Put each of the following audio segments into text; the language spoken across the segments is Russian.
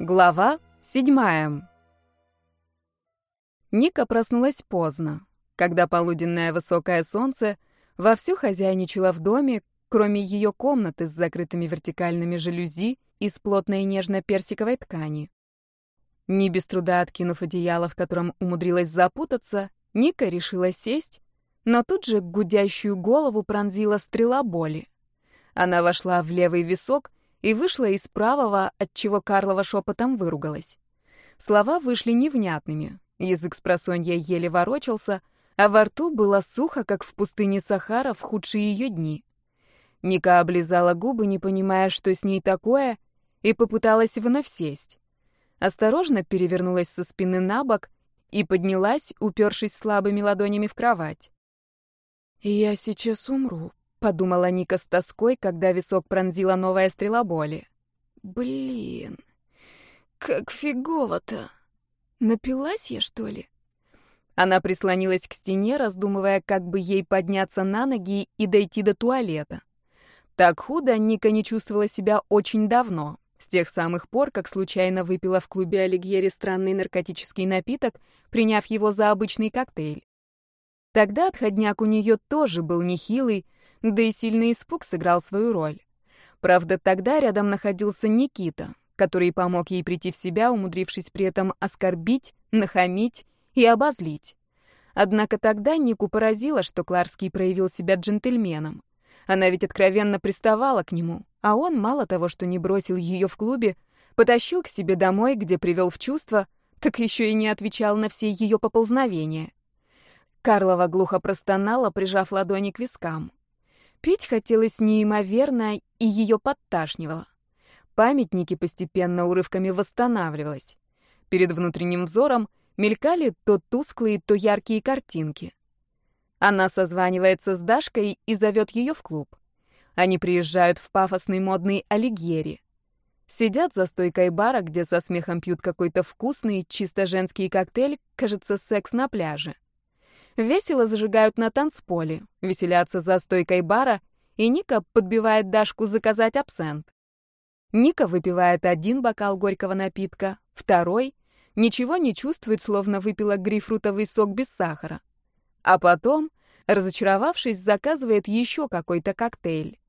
Глава седьмая. Ника проснулась поздно, когда полуденное высокое солнце вовсю хозяйничало в доме, кроме ее комнаты с закрытыми вертикальными жалюзи из плотной нежно-персиковой ткани. Не без труда откинув одеяло, в котором умудрилась запутаться, Ника решила сесть, но тут же гудящую голову пронзила стрела боли. Она вошла в левый висок и вышла из правого, от чего Карлова шепотом выругалась. Слова вышли невнятными, язык с просонья еле ворочался, а во рту было сухо, как в пустыне Сахара в худшие ее дни. Ника облизала губы, не понимая, что с ней такое, и попыталась вновь сесть. Осторожно перевернулась со спины на бок и поднялась, упершись слабыми ладонями в кровать. «Я сейчас умру», Подумала Ника с тоской, когда висок пронзила новая стрела боли. Блин, как фигово-то. Напилась я, что ли? Она прислонилась к стене, раздумывая, как бы ей подняться на ноги и дойти до туалета. Так худо Ника не чувствовала себя очень давно, с тех самых пор, как случайно выпила в клубе Алигьери странный наркотический напиток, приняв его за обычный коктейль. Тогда отходняк у нее тоже был нехилый, да и сильный испуг сыграл свою роль. Правда, тогда рядом находился Никита, который помог ей прийти в себя, умудрившись при этом оскорбить, нахамить и обозлить. Однако тогда Нику поразило, что Кларский проявил себя джентльменом. Она ведь откровенно приставала к нему, а он, мало того, что не бросил ее в клубе, потащил к себе домой, где привел в чувство, так еще и не отвечал на все ее поползновения. Карлова глухо простонала, прижав ладони к вискам. Пить хотелось неимоверно, и ее подташнивало. Памятники постепенно урывками восстанавливалась. Перед внутренним взором мелькали то тусклые, то яркие картинки. Она созванивается с Дашкой и зовет ее в клуб. Они приезжают в пафосный модный Алигьери. Сидят за стойкой бара, где со смехом пьют какой-то вкусный, чисто женский коктейль, кажется, секс на пляже. Весело зажигают на танцполе, веселятся за стойкой бара, и Ника подбивает Дашку заказать абсент. Ника выпивает один бокал горького напитка, второй, ничего не чувствует, словно выпила грейпфрутовый сок без сахара. А потом, разочаровавшись, заказывает еще какой-то коктейль.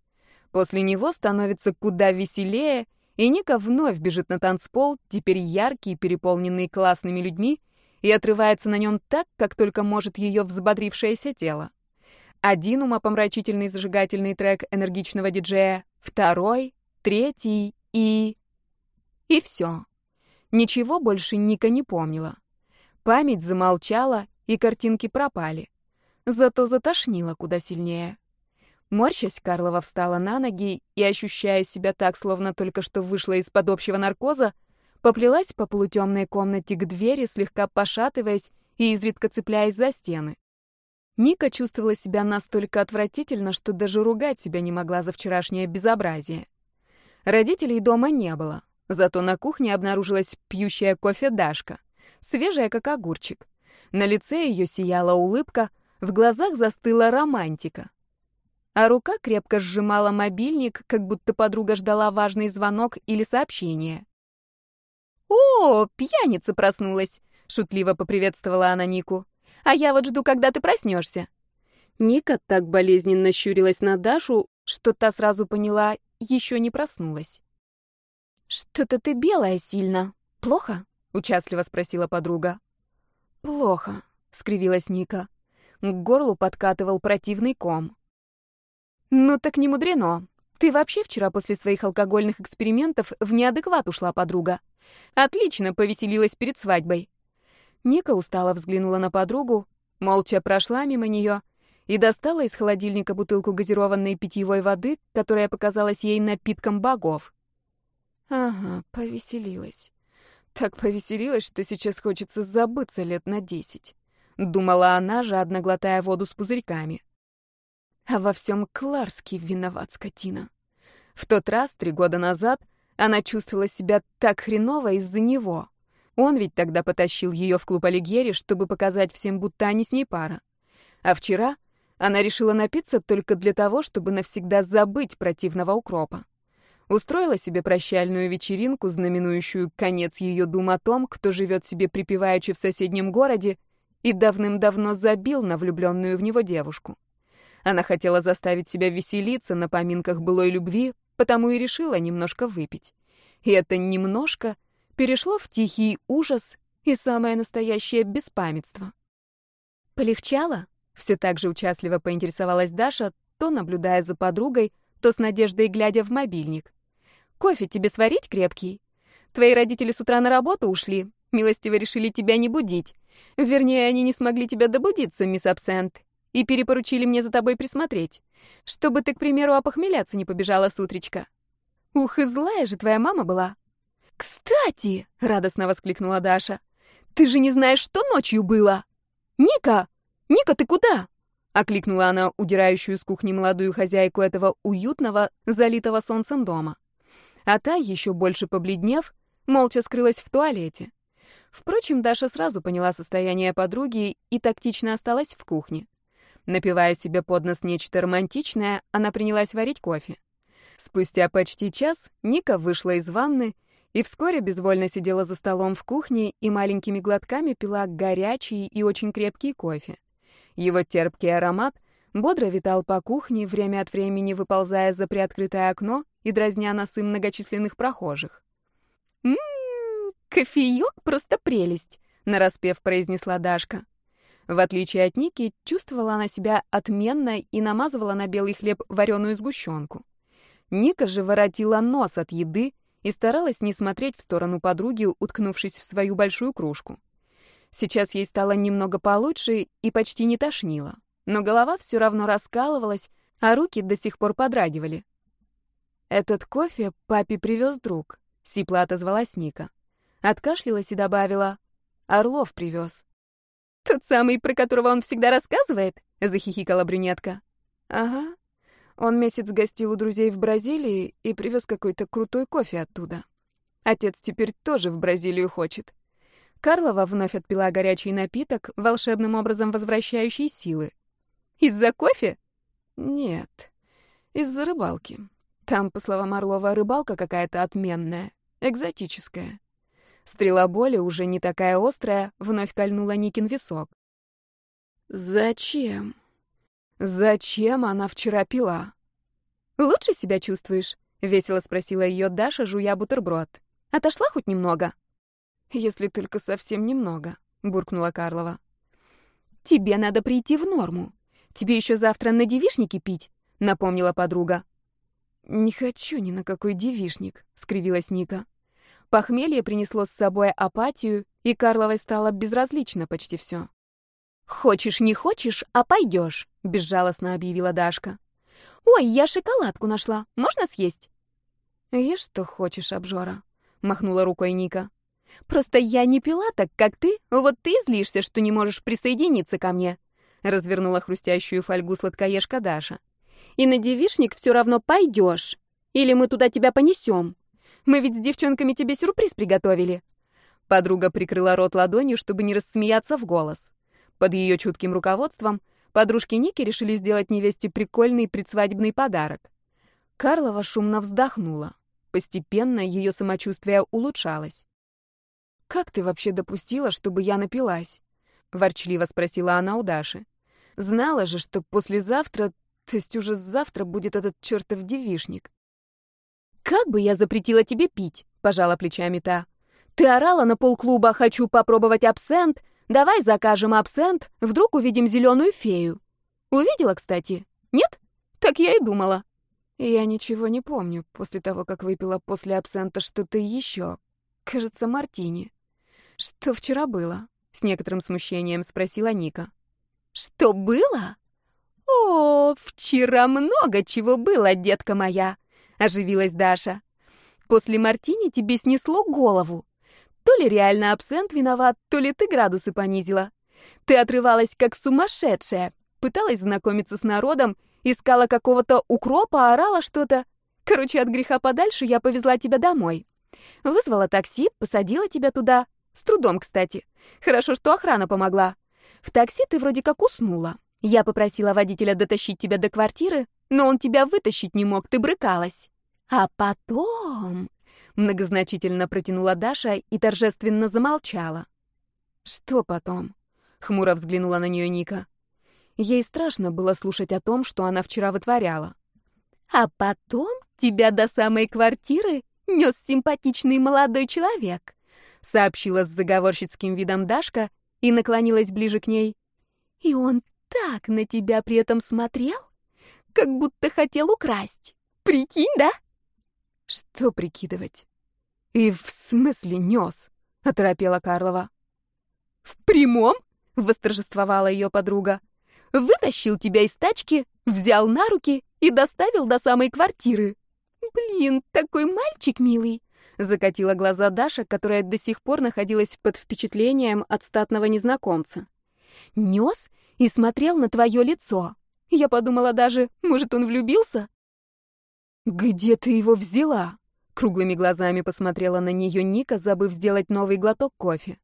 После него становится куда веселее, и Ника вновь бежит на танцпол, теперь яркий, переполненный классными людьми, и отрывается на нем так, как только может ее взбодрившееся тело. Один умопомрачительный зажигательный трек энергичного диджея, второй, третий и... И все. Ничего больше Ника не помнила. Память замолчала, и картинки пропали. Зато затошнило куда сильнее. Морщась, Карлова встала на ноги и, ощущая себя так, словно только что вышла из-под общего наркоза, поплелась по полутемной комнате к двери, слегка пошатываясь и изредка цепляясь за стены. Ника чувствовала себя настолько отвратительно, что даже ругать себя не могла за вчерашнее безобразие. Родителей дома не было, зато на кухне обнаружилась пьющая кофе Дашка, свежая как огурчик. На лице ее сияла улыбка, в глазах застыла романтика. А рука крепко сжимала мобильник, как будто подруга ждала важный звонок или сообщение. «О, пьяница проснулась!» — шутливо поприветствовала она Нику. «А я вот жду, когда ты проснешься». Ника так болезненно щурилась на Дашу, что та сразу поняла, еще не проснулась. «Что-то ты белая сильно. Плохо?» — участливо спросила подруга. «Плохо», — скривилась Ника. К горлу подкатывал противный ком. «Ну так не мудрено. Ты вообще вчера после своих алкогольных экспериментов в неадекват ушла, подруга. Отлично повеселилась перед свадьбой. Ника устало взглянула на подругу, молча прошла мимо нее и достала из холодильника бутылку газированной питьевой воды, которая показалась ей напитком богов. Ага, повеселилась. Так повеселилась, что сейчас хочется забыться лет на десять. Думала она, жадно глотая воду с пузырьками. А во всем Кларский виноват, скотина. В тот раз, три года назад, она чувствовала себя так хреново из-за него. Он ведь тогда потащил ее в клуб Алигьери, чтобы показать всем, будто они с ней пара. А вчера она решила напиться только для того, чтобы навсегда забыть противного укропа. Устроила себе прощальную вечеринку, знаменующую конец ее дум о том, кто живет себе припеваючи в соседнем городе, и давным-давно забил на влюбленную в него девушку. Она хотела заставить себя веселиться на поминках былой любви, потому и решила немножко выпить. И это немножко перешло в тихий ужас и самое настоящее беспамятство. «Полегчало?» — все так же участливо поинтересовалась Даша, то наблюдая за подругой, то с надеждой глядя в мобильник. «Кофе тебе сварить крепкий? Твои родители с утра на работу ушли, милостиво решили тебя не будить. Вернее, они не смогли тебя добудиться, мисс Абсент, и перепоручили мне за тобой присмотреть, чтобы ты, к примеру, опохмеляться не побежала с утречка. Ух, и злая же твоя мама была. «Кстати!» — радостно воскликнула Даша. «Ты же не знаешь, что ночью было!» «Ника! Ника, ты куда?» — окликнула она удирающую с кухни молодую хозяйку этого уютного, залитого солнцем дома. А та, еще больше побледнев, молча скрылась в туалете. Впрочем, Даша сразу поняла состояние подруги и тактично осталась в кухне. Напивая себе под нос нечто романтичное, она принялась варить кофе. Спустя почти час Ника вышла из ванны и вскоре безвольно сидела за столом в кухне и маленькими глотками пила горячий и очень крепкий кофе. Его терпкий аромат бодро витал по кухне, время от времени выползая за приоткрытое окно и дразня носы многочисленных прохожих. «М-м, кофеёк просто прелесть», — нараспев произнесла Дашка. В отличие от Ники, чувствовала она себя отменно и намазывала на белый хлеб вареную сгущенку. Ника же воротила нос от еды и старалась не смотреть в сторону подруги, уткнувшись в свою большую кружку. Сейчас ей стало немного получше и почти не тошнило, но голова все равно раскалывалась, а руки до сих пор подрагивали. «Этот кофе папе привез друг», — сипло отозвалась Ника. Откашлялась и добавила, «Орлов привез». «Тот самый, про которого он всегда рассказывает?» — захихикала брюнетка. «Ага. Он месяц гостил у друзей в Бразилии и привез какой-то крутой кофе оттуда. Отец теперь тоже в Бразилию хочет». Карлова вновь отпила горячий напиток, волшебным образом возвращающий силы. «Из-за кофе?» «Нет, из-за рыбалки. Там, по словам Орлова, рыбалка какая-то отменная, экзотическая». Стрела боли, уже не такая острая, вновь кольнула Никин висок. «Зачем? Зачем она вчера пила?» «Лучше себя чувствуешь?» — весело спросила ее Даша, жуя бутерброд. «Отошла хоть немного?» «Если только совсем немного», — буркнула Карлова. «Тебе надо прийти в норму. Тебе еще завтра на девишнике пить», — напомнила подруга. «Не хочу ни на какой девишник», — скривилась Ника. Похмелье принесло с собой апатию, и Карловой стало безразлично почти все. «Хочешь, не хочешь, а пойдешь», — безжалостно объявила Дашка. «Ой, я шоколадку нашла. Можно съесть?» «Ешь, что хочешь, обжора», — махнула рукой Ника. «Просто я не пила так, как ты. Вот ты злишься, что не можешь присоединиться ко мне», — развернула хрустящую фольгу сладкоежка Даша. «И на девишник все равно пойдешь. Или мы туда тебя понесем. Мы ведь с девчонками тебе сюрприз приготовили». Подруга прикрыла рот ладонью, чтобы не рассмеяться в голос. Под ее чутким руководством подружки Ники решили сделать невесте прикольный предсвадебный подарок. Карлова шумно вздохнула. Постепенно ее самочувствие улучшалось. «Как ты вообще допустила, чтобы я напилась?» — ворчливо спросила она у Даши. «Знала же, что послезавтра, то есть уже завтра будет этот чертов девишник. «Как бы я запретила тебе пить?» — пожала плечами та. «Ты орала на полклуба «хочу попробовать абсент», давай закажем абсент, вдруг увидим зеленую фею. Увидела, кстати? Нет? Так я и думала». Я ничего не помню после того, как выпила после абсента что-то еще. Кажется, мартини. Что вчера было? С некоторым смущением спросила Ника. Что было? О, вчера много чего было, детка моя оживилась Даша. После мартини тебе снесло голову. То ли реально абсент виноват, то ли ты градусы понизила. Ты отрывалась как сумасшедшая, пыталась знакомиться с народом, искала какого-то укропа, орала что-то. Короче, от греха подальше я повезла тебя домой. Вызвала такси, посадила тебя туда. С трудом, кстати. Хорошо, что охрана помогла. В такси ты вроде как уснула. Я попросила водителя дотащить тебя до квартиры, но он тебя вытащить не мог, ты брыкалась. А потом... Многозначительно протянула Даша и торжественно замолчала. «Что потом?» — хмуро взглянула на нее Ника. Ей страшно было слушать о том, что она вчера вытворяла. «А потом тебя до самой квартиры нес симпатичный молодой человек», — сообщила с заговорщицким видом Дашка и наклонилась ближе к ней. «И он так на тебя при этом смотрел, как будто хотел украсть. Прикинь, да?» «Что прикидывать?» «И в смысле нес?» — оторопела Карлова. «В прямом?» — восторжествовала ее подруга. «Вытащил тебя из тачки, взял на руки и доставил до самой квартиры. Блин, такой мальчик милый!» Закатила глаза Даша, которая до сих пор находилась под впечатлением от статного незнакомца. Нес и смотрел на твое лицо. Я подумала даже, может, он влюбился? «Где ты его взяла?» Круглыми глазами посмотрела на нее Ника, забыв сделать новый глоток кофе.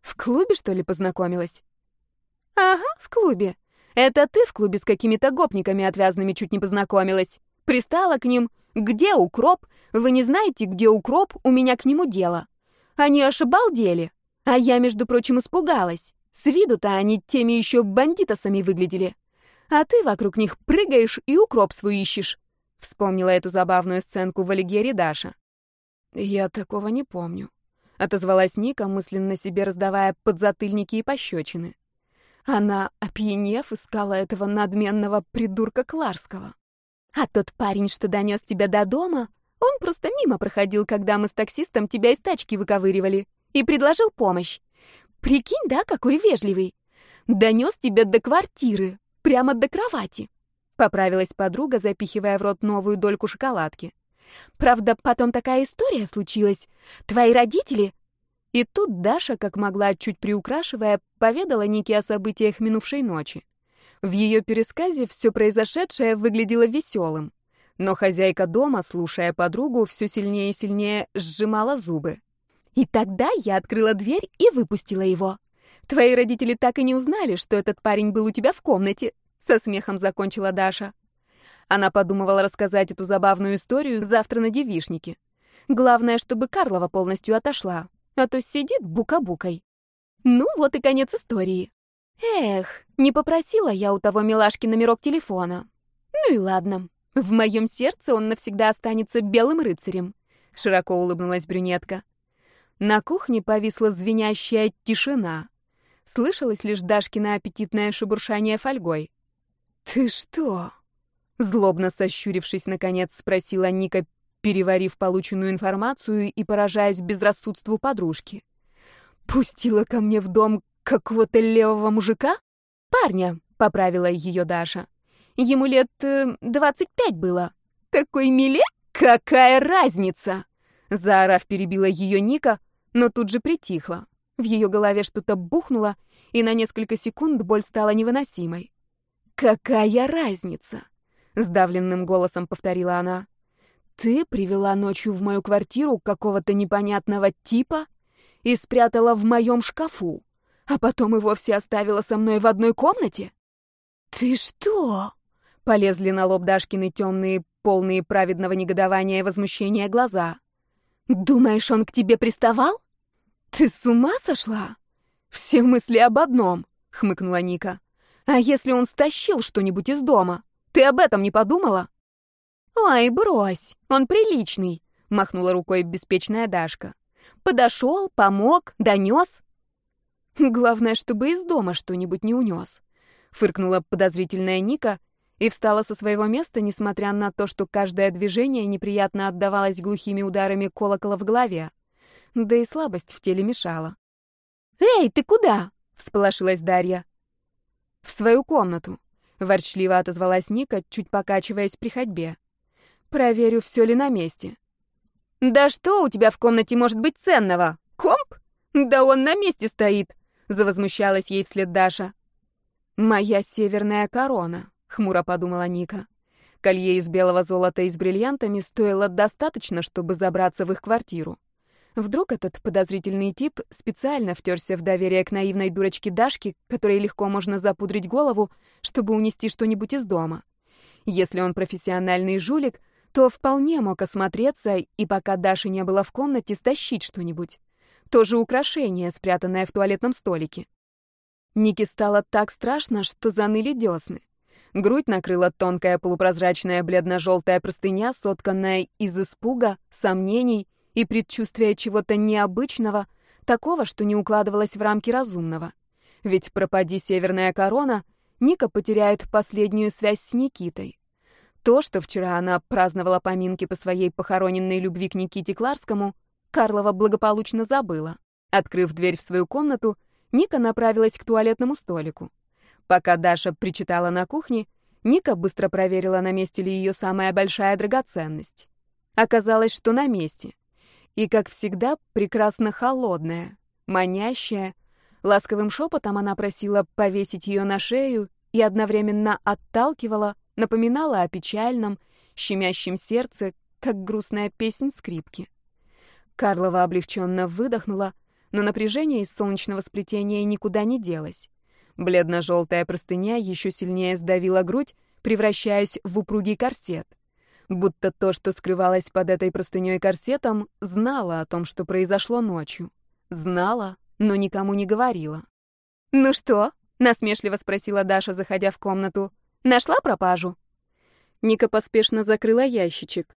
«В клубе, что ли, познакомилась?» «Ага, в клубе. Это ты в клубе с какими-то гопниками отвязными чуть не познакомилась. Пристала к ним. Где укроп? Вы не знаете, где укроп? У меня к нему дело. Они ошибалдели. А я, между прочим, испугалась. С виду-то они теми еще бандитосами выглядели. А ты вокруг них прыгаешь и укроп свой ищешь. Вспомнила эту забавную сценку в Алигере Даша. «Я такого не помню», — отозвалась Ника, мысленно себе раздавая подзатыльники и пощечины. Она, опьянев, искала этого надменного придурка Кларского. «А тот парень, что донес тебя до дома, он просто мимо проходил, когда мы с таксистом тебя из тачки выковыривали, и предложил помощь. Прикинь, да, какой вежливый. Донес тебя до квартиры, прямо до кровати. Поправилась подруга, запихивая в рот новую дольку шоколадки. Правда, потом такая история случилась. Твои родители... И тут Даша, как могла, чуть приукрашивая, поведала Нике о событиях минувшей ночи. В ее пересказе все произошедшее выглядело веселым. Но хозяйка дома, слушая подругу, все сильнее и сильнее сжимала зубы. И тогда я открыла дверь и выпустила его. Твои родители так и не узнали, что этот парень был у тебя в комнате, со смехом закончила Даша. Она подумывала рассказать эту забавную историю завтра на девишнике. Главное, чтобы Карлова полностью отошла, а то сидит бука-букой. Ну вот и конец истории. Эх, не попросила я у того милашки номерок телефона. Ну и ладно. В моем сердце он навсегда останется белым рыцарем. Широко улыбнулась брюнетка. На кухне повисла звенящая тишина. Слышалось лишь Дашкино аппетитное шебуршание фольгой. «Ты что?» Злобно сощурившись, наконец, спросила Ника, переварив полученную информацию и поражаясь безрассудству подружки. «Пустила ко мне в дом какого-то левого мужика? Парня», — поправила ее Даша. «Ему лет э, двадцать пять было. Такой миле? Какая разница?» Заорав, перебила ее Ника, но тут же притихла. В ее голове что-то бухнуло, и на несколько секунд боль стала невыносимой. «Какая разница?» — сдавленным голосом повторила она. «Ты привела ночью в мою квартиру какого-то непонятного типа и спрятала в моем шкафу, а потом и вовсе оставила со мной в одной комнате? Ты что?» Полезли на лоб Дашкины темные, полные праведного негодования и возмущения глаза. «Думаешь, он к тебе приставал?» «Ты с ума сошла?» «Все мысли об одном», — хмыкнула Ника. «А если он стащил что-нибудь из дома? Ты об этом не подумала?» «Ой, брось, он приличный», — махнула рукой беспечная Дашка. «Подошел, помог, донес». «Главное, чтобы из дома что-нибудь не унес», — фыркнула подозрительная Ника и встала со своего места, несмотря на то, что каждое движение неприятно отдавалось глухими ударами колокола в голове да и слабость в теле мешала. «Эй, ты куда?» — всполошилась Дарья. «В свою комнату», — ворчливо отозвалась Ника, чуть покачиваясь при ходьбе. «Проверю, все ли на месте». «Да что у тебя в комнате может быть ценного? Комп? Да он на месте стоит!» — завозмущалась ей вслед Даша. «Моя северная корона», — хмуро подумала Ника. Колье из белого золота и с бриллиантами стоило достаточно, чтобы забраться в их квартиру. Вдруг этот подозрительный тип специально втерся в доверие к наивной дурочке Дашке, которой легко можно запудрить голову, чтобы унести что-нибудь из дома. Если он профессиональный жулик, то вполне мог осмотреться и, пока Даши не было в комнате, стащить что-нибудь. Тоже украшение, спрятанное в туалетном столике. Нике стало так страшно, что заныли десны. Грудь накрыла тонкая полупрозрачная бледно-желтая простыня, сотканная из испуга, сомнений и предчувствия чего-то необычного, такого, что не укладывалось в рамки разумного. Ведь пропади северная корона, Ника потеряет последнюю связь с Никитой. То, что вчера она праздновала поминки по своей похороненной любви к Никите Кларскому, Карлова благополучно забыла. Открыв дверь в свою комнату, Ника направилась к туалетному столику. Пока Даша причитала на кухне, Ника быстро проверила, на месте ли ее самая большая драгоценность. Оказалось, что на месте. И, как всегда, прекрасно холодная, манящая. Ласковым шепотом она просила повесить ее на шею и одновременно отталкивала, напоминала о печальном, щемящем сердце, как грустная песнь скрипки. Карлова облегченно выдохнула, но напряжение из солнечного сплетения никуда не делось. Бледно-желтая простыня еще сильнее сдавила грудь, превращаясь в упругий корсет. Будто то, что скрывалось под этой простыней корсетом, знала о том, что произошло ночью. Знала, но никому не говорила. «Ну что?» — насмешливо спросила Даша, заходя в комнату. «Нашла пропажу?» Ника поспешно закрыла ящичек,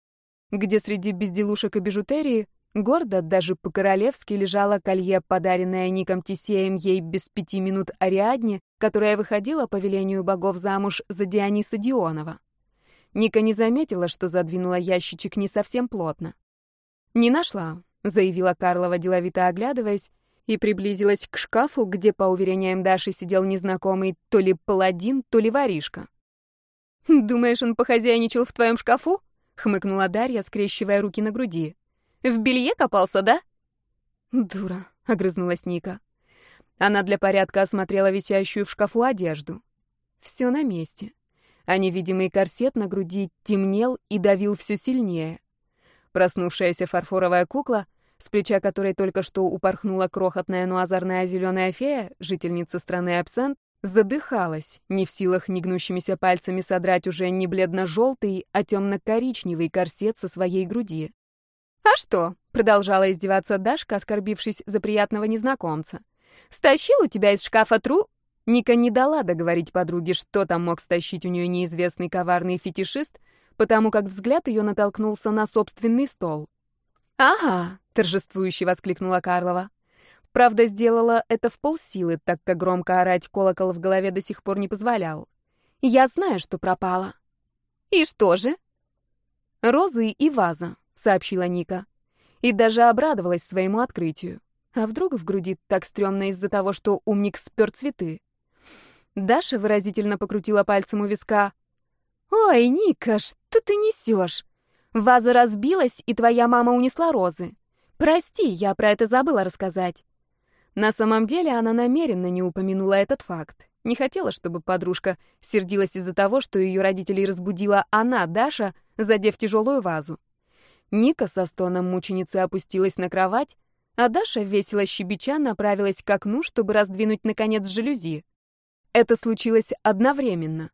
где среди безделушек и бижутерии Гордо, даже по-королевски, лежало колье, подаренное Ником Тисеем ей без пяти минут Ариадне, которая выходила по велению богов замуж за Диониса Дионова. Ника не заметила, что задвинула ящичек не совсем плотно. «Не нашла», — заявила Карлова, деловито оглядываясь, и приблизилась к шкафу, где, по уверениям Даши, сидел незнакомый то ли паладин, то ли воришка. «Думаешь, он похозяйничал в твоем шкафу?» — хмыкнула Дарья, скрещивая руки на груди. В белье копался, да?» «Дура», — огрызнулась Ника. Она для порядка осмотрела висящую в шкафу одежду. Все на месте. А невидимый корсет на груди темнел и давил все сильнее. Проснувшаяся фарфоровая кукла, с плеча которой только что упорхнула крохотная, но озорная зеленая фея, жительница страны Абсент, задыхалась, не в силах негнущимися пальцами содрать уже не бледно-желтый, а темно-коричневый корсет со своей груди. «А что?» — продолжала издеваться Дашка, оскорбившись за приятного незнакомца. «Стащил у тебя из шкафа тру...» Ника не дала договорить подруге, что там мог стащить у нее неизвестный коварный фетишист, потому как взгляд ее натолкнулся на собственный стол. «Ага», — торжествующе воскликнула Карлова. Правда, сделала это в полсилы, так как громко орать колокол в голове до сих пор не позволял. «Я знаю, что пропала». «И что же?» «Розы и ваза», — сообщила Ника. И даже обрадовалась своему открытию. А вдруг в груди так стрёмно из-за того, что умник спер цветы? Даша выразительно покрутила пальцем у виска. «Ой, Ника, что ты несешь? Ваза разбилась, и твоя мама унесла розы. Прости, я про это забыла рассказать». На самом деле она намеренно не упомянула этот факт. Не хотела, чтобы подружка сердилась из-за того, что ее родителей разбудила она, Даша, задев тяжелую вазу. Ника со стоном мученицы опустилась на кровать, а Даша, весело щебеча, направилась к окну, чтобы раздвинуть, наконец, жалюзи. Это случилось одновременно.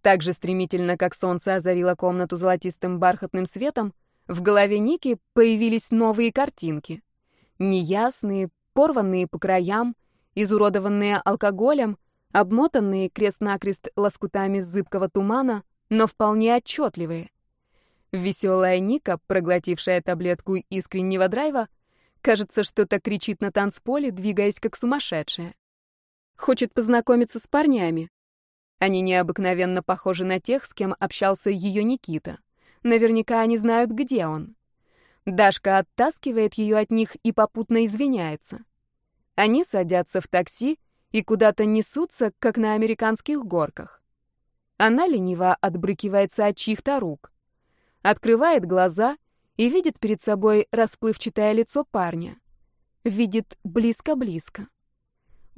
Так же стремительно, как солнце озарило комнату золотистым бархатным светом, в голове Ники появились новые картинки. Неясные, порванные по краям, изуродованные алкоголем, обмотанные крест-накрест лоскутами зыбкого тумана, но вполне отчетливые. Веселая Ника, проглотившая таблетку искреннего драйва, кажется, что-то кричит на танцполе, двигаясь как сумасшедшая. Хочет познакомиться с парнями. Они необыкновенно похожи на тех, с кем общался ее Никита. Наверняка они знают, где он. Дашка оттаскивает ее от них и попутно извиняется. Они садятся в такси и куда-то несутся, как на американских горках. Она лениво отбрыкивается от чьих-то рук открывает глаза и видит перед собой расплывчатое лицо парня. Видит близко-близко.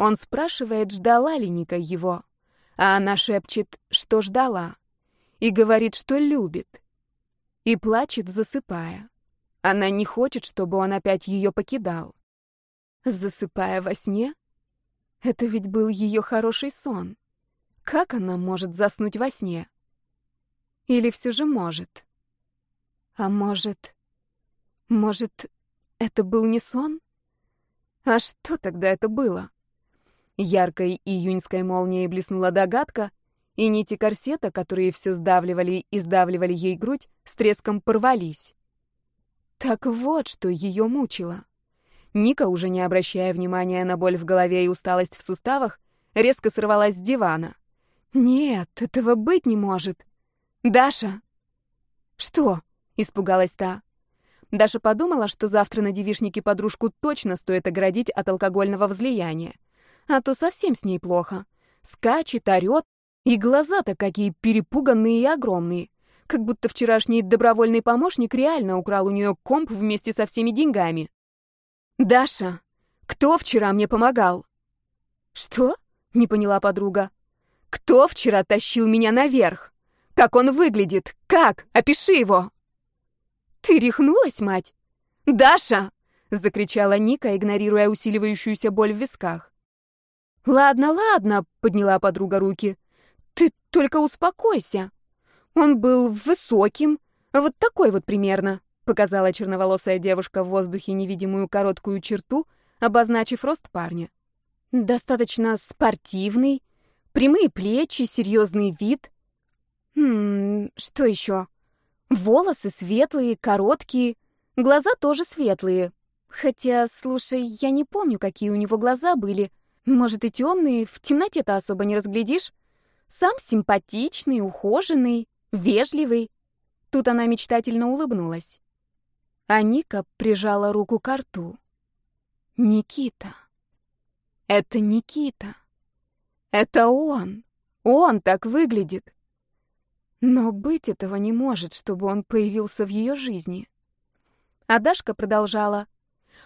Он спрашивает, ждала ли Ника его, а она шепчет, что ждала, и говорит, что любит. И плачет, засыпая. Она не хочет, чтобы он опять ее покидал. Засыпая во сне? Это ведь был ее хороший сон. Как она может заснуть во сне? Или все же может? А может... Может, это был не сон? А что тогда это было? Яркой июньской молнией блеснула догадка, и нити корсета, которые все сдавливали и сдавливали ей грудь, с треском порвались. Так вот, что ее мучило. Ника, уже не обращая внимания на боль в голове и усталость в суставах, резко сорвалась с дивана. «Нет, этого быть не может. Даша!» «Что?» — испугалась та. Даша подумала, что завтра на девишнике подружку точно стоит оградить от алкогольного взлияния. А то совсем с ней плохо. Скачет, орёт, и глаза-то какие перепуганные и огромные как будто вчерашний добровольный помощник реально украл у нее комп вместе со всеми деньгами. «Даша, кто вчера мне помогал?» «Что?» — не поняла подруга. «Кто вчера тащил меня наверх? Как он выглядит? Как? Опиши его!» «Ты рехнулась, мать?» «Даша!» — закричала Ника, игнорируя усиливающуюся боль в висках. «Ладно, ладно», — подняла подруга руки. «Ты только успокойся. Он был высоким, вот такой вот примерно, показала черноволосая девушка в воздухе невидимую короткую черту, обозначив рост парня. Достаточно спортивный, прямые плечи, серьезный вид. Хм, что еще? Волосы светлые, короткие, глаза тоже светлые. Хотя, слушай, я не помню, какие у него глаза были. Может, и темные, в темноте-то особо не разглядишь. Сам симпатичный, ухоженный. Вежливый. Тут она мечтательно улыбнулась. А Ника прижала руку к рту. Никита. Это Никита. Это он. Он так выглядит. Но быть этого не может, чтобы он появился в ее жизни. А Дашка продолжала.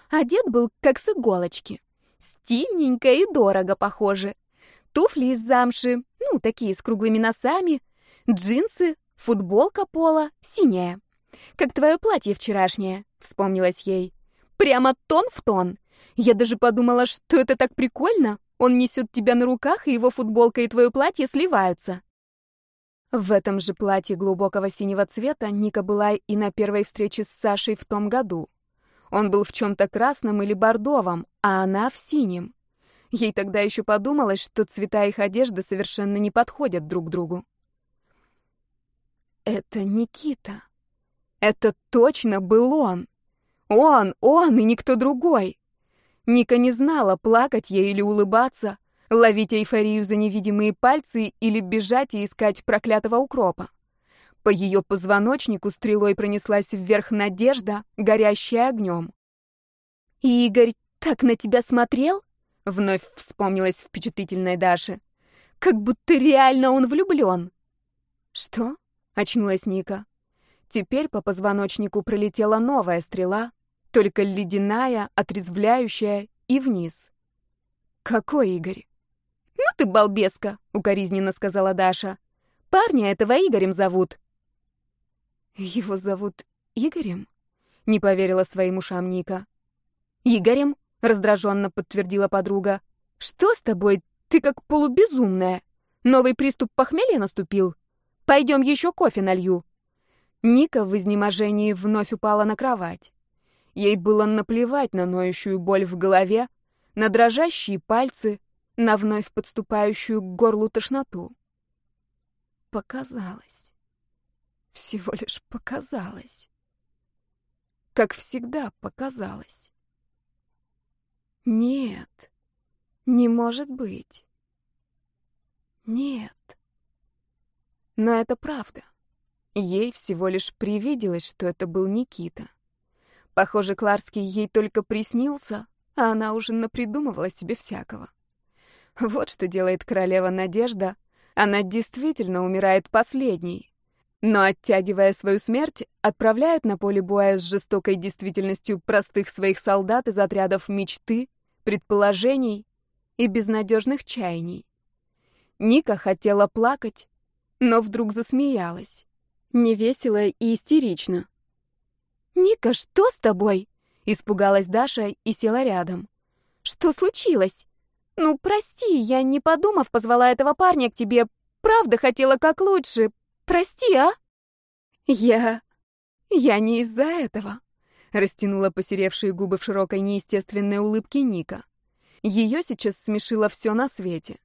Одет был как с иголочки. Стильненько и дорого, похоже. Туфли из замши, ну, такие с круглыми носами — Джинсы, футболка пола, синяя. Как твое платье вчерашнее, вспомнилось ей. Прямо тон в тон. Я даже подумала, что это так прикольно. Он несет тебя на руках, и его футболка и твое платье сливаются. В этом же платье глубокого синего цвета Ника была и на первой встрече с Сашей в том году. Он был в чем-то красном или бордовом, а она в синем. Ей тогда еще подумалось, что цвета их одежды совершенно не подходят друг другу. Это Никита. Это точно был он. Он, он и никто другой. Ника не знала, плакать ей или улыбаться, ловить эйфорию за невидимые пальцы или бежать и искать проклятого укропа. По ее позвоночнику стрелой пронеслась вверх надежда, горящая огнем. «Игорь так на тебя смотрел?» — вновь вспомнилась впечатлительная Даша. «Как будто реально он влюблен». «Что?» Очнулась Ника. Теперь по позвоночнику пролетела новая стрела, только ледяная, отрезвляющая и вниз. «Какой Игорь?» «Ну ты балбеска», — укоризненно сказала Даша. «Парня этого Игорем зовут». «Его зовут Игорем?» — не поверила своим ушам Ника. «Игорем?» — раздраженно подтвердила подруга. «Что с тобой? Ты как полубезумная. Новый приступ похмелья наступил?» Пойдем еще кофе налью». Ника в изнеможении вновь упала на кровать. Ей было наплевать на ноющую боль в голове, на дрожащие пальцы, на вновь подступающую к горлу тошноту. Показалось. Всего лишь показалось. Как всегда показалось. Нет, не может быть. Нет. Но это правда. Ей всего лишь привиделось, что это был Никита. Похоже, Кларский ей только приснился, а она уже напридумывала себе всякого. Вот что делает королева Надежда. Она действительно умирает последней. Но, оттягивая свою смерть, отправляет на поле боя с жестокой действительностью простых своих солдат из отрядов мечты, предположений и безнадежных чаяний. Ника хотела плакать, но вдруг засмеялась. Невесело и истерично. «Ника, что с тобой?» — испугалась Даша и села рядом. «Что случилось? Ну, прости, я, не подумав, позвала этого парня к тебе. Правда хотела как лучше. Прости, а?» «Я... Я не из-за этого. Растянула посеревшие губы в широкой неестественной улыбке Ника. Ее сейчас смешило все на свете.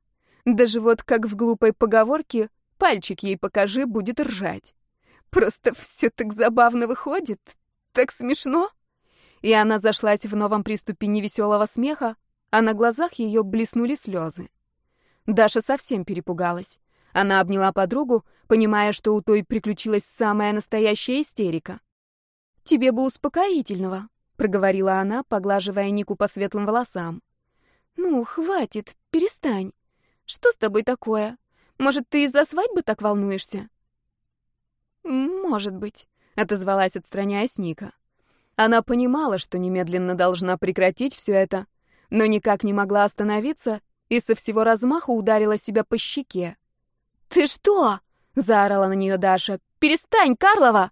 Даже вот как в глупой поговорке «пальчик ей покажи, будет ржать». Просто все так забавно выходит, так смешно. И она зашлась в новом приступе невеселого смеха, а на глазах ее блеснули слезы. Даша совсем перепугалась. Она обняла подругу, понимая, что у той приключилась самая настоящая истерика. «Тебе бы успокоительного», — проговорила она, поглаживая Нику по светлым волосам. «Ну, хватит, перестань. Что с тобой такое? Может, ты из-за свадьбы так волнуешься?» «Может быть», — отозвалась, отстраняясь Ника. Она понимала, что немедленно должна прекратить все это, но никак не могла остановиться и со всего размаха ударила себя по щеке. «Ты что?» — заорала на нее Даша. «Перестань, Карлова!»